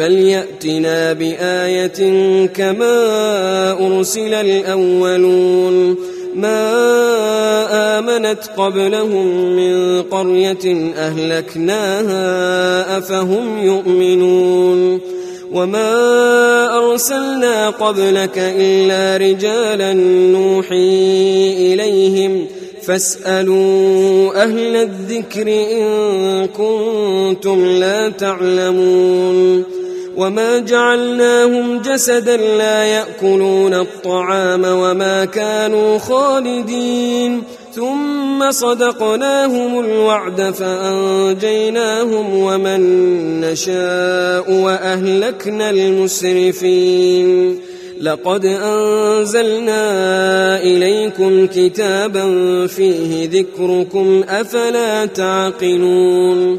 فليأتنا بآية كما أرسل الأولون. ما آمنت قبلهم من قرية أهلكناها أفهم يؤمنون. وما أرسلنا قبلك إلا رجالا نوحي إليهم ۖ فاسألوا أهل الذكر إن كنتم لا تعلمون. وما جعلناهم جسدا لا ياكلون الطعام وما كانوا خالدين ثم صدقناهم الوعد فانجيناهم ومن نشاء واهلكنا المسرفين لقد انزلنا اليكم كتابا فيه ذكركم افلا تعقلون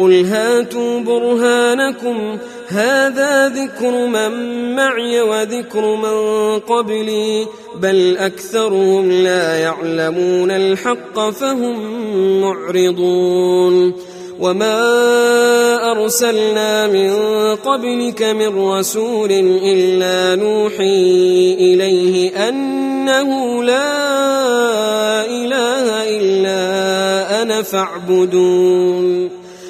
قل هاتوا برهانكم. هذا ذكر من معي وذكر من قبلي. بل أكثرهم لا يعلمون الحق فهم معرضون. وما أرسلنا من قبلك من رسول إلا نوحي إليه أنه لا إله إلا أنا فاعبدون.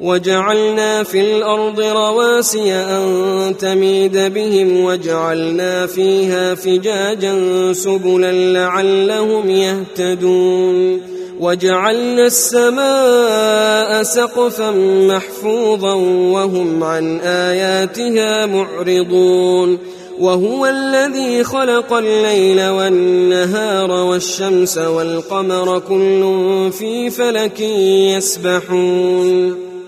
وجعلنا في الأرض رواسي أن تميد بهم وجعلنا فيها فجاجا سبلا لعلهم يهتدون وجعلنا السماء سقفا محفوظا وهم عن آياتها معرضون وهو الذي خلق الليل والنهار والشمس والقمر كل في فلك يسبحون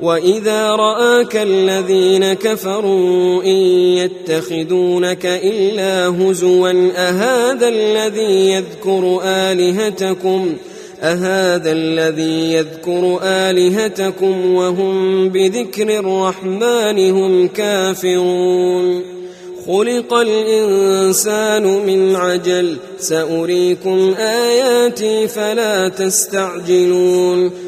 واذا راك الذين كفروا ان يتخذونك الا هزوا اهذا الذي يذكر الهتكم أهذا الذي يذكر آلهتكم وهم بذكر الرحمن هم كافرون خلق الانسان من عجل ساريكم اياتي فلا تستعجلون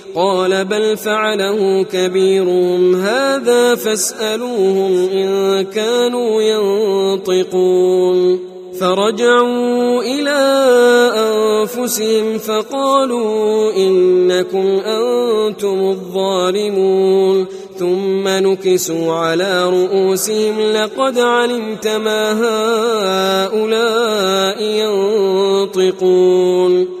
قال بل فعله كبيرهم هذا فاسألوهم إن كانوا ينطقون. فرجعوا إلى أنفسهم فقالوا إنكم أنتم الظالمون. ثم نكسوا على رؤوسهم لقد علمت ما هؤلاء ينطقون.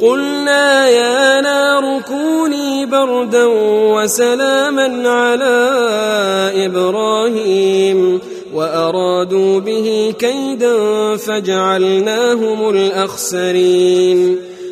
قلنا يا نار كوني بردا وسلاما على إبراهيم وأرادوا به كيدا فجعلناهم الأخسرين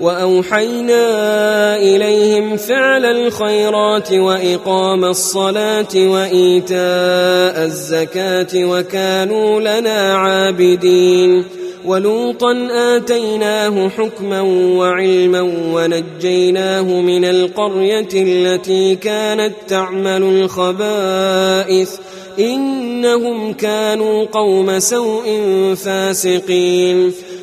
وأوحينا إليهم فعل الخيرات وإقام الصلاة وإيتاء الزكاة وكانوا لنا عابدين ولوطا آتيناه حكما وعلما ونجيناه من القرية التي كانت تعمل الخبائث إنهم كانوا قوم سوء فاسقين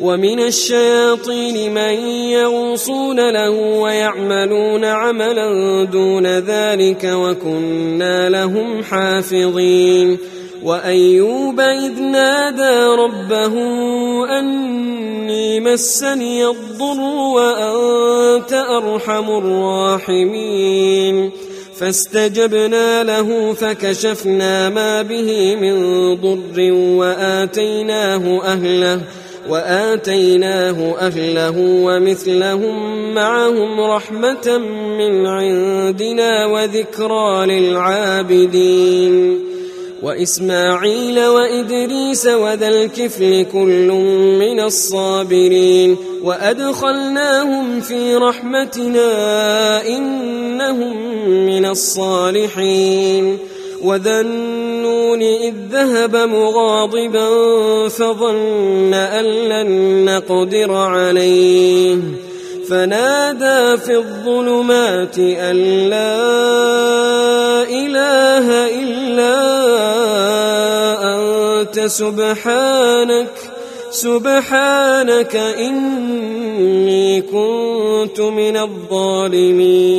ومن الشياطين من يغوصون له ويعملون عملا دون ذلك وكنا لهم حافظين. وأيوب إذ نادى ربه أني مسني الضر وأنت أرحم الراحمين. فاستجبنا له فكشفنا ما به من ضر وآتيناه أهله. وآتيناه أهله ومثلهم معهم رحمة من عندنا وذكرى للعابدين. وإسماعيل وإدريس وذا الكفل كل من الصابرين. وأدخلناهم في رحمتنا إنهم من الصالحين. وذا النون إذ ذهب مغاضبا فظن أن لن نقدر عليه فنادى في الظلمات أن لا إله إلا أنت سبحانك سبحانك إني كنت من الظالمين